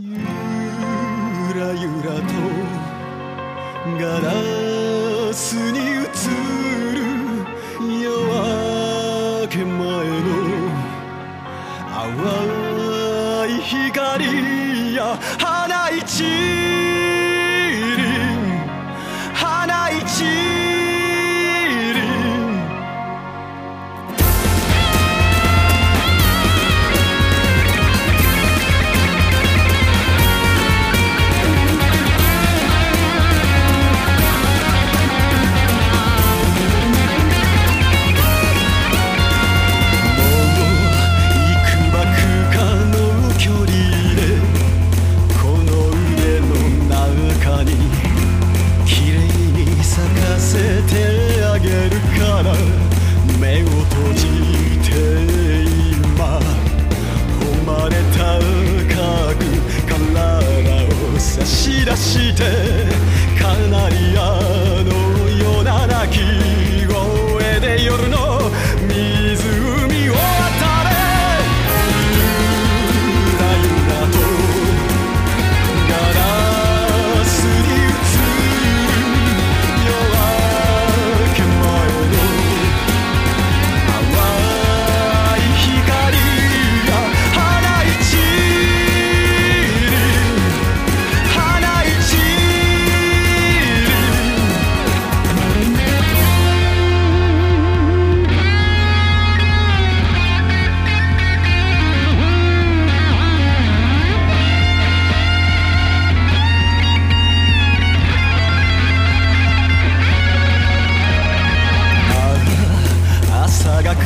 ゆらゆらとガラスに映る夜明け前の淡い光や花一えるから目を閉じて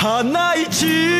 花一。